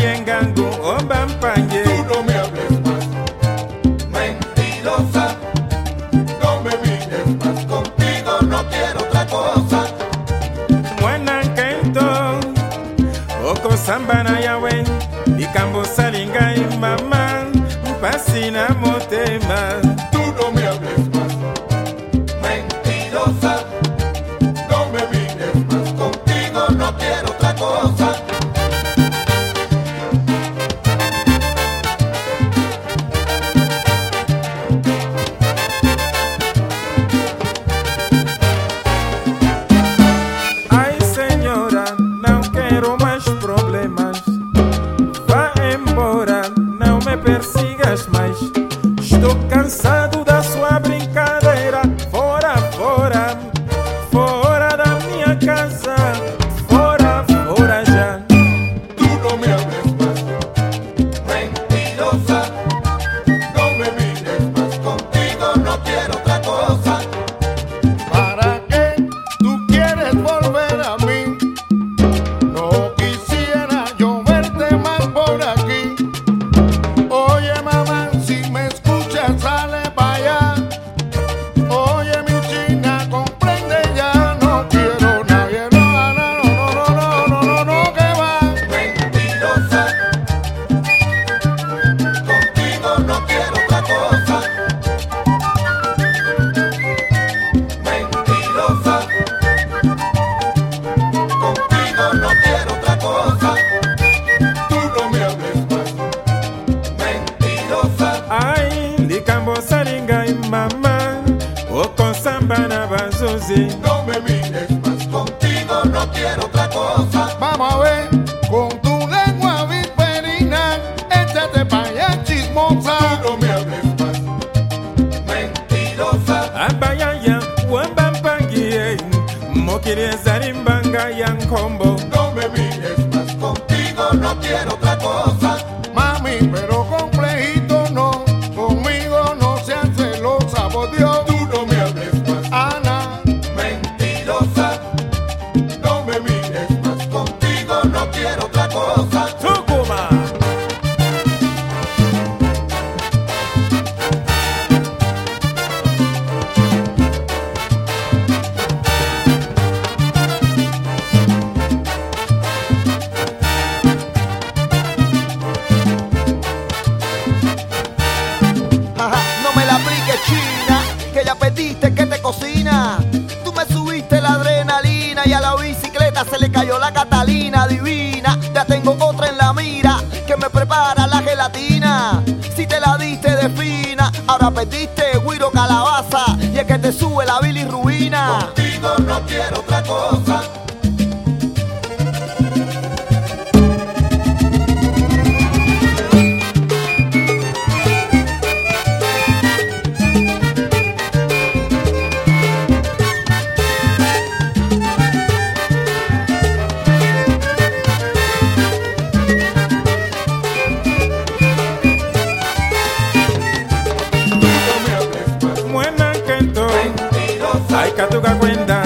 Yengangu, ombam panye. Tú no me hables más, mentirosa. No me mires más, contigo no quiero otra cosa. Mwana kento, oko sambana yawe, ikambo salinga imama, mpasi na motema. Me persigas mais. Estou cansado da sua brincadeira. Fora, fora, fora da minha casa. Fora No me mires más, contigo no quiero otra cosa. Vamos a ver, con tu lengua viperina, échate pa' allá chismosa. Tú no me hables más, mentirosa. abayaya wambampangie mokili ezali mbanga ya nkombo No me mires más, contigo no quiero otra cosa. Ahora pediste guiro calabaza y es que te sube la bilirruina. Contigo no quiero otra cosa. katuka kwenda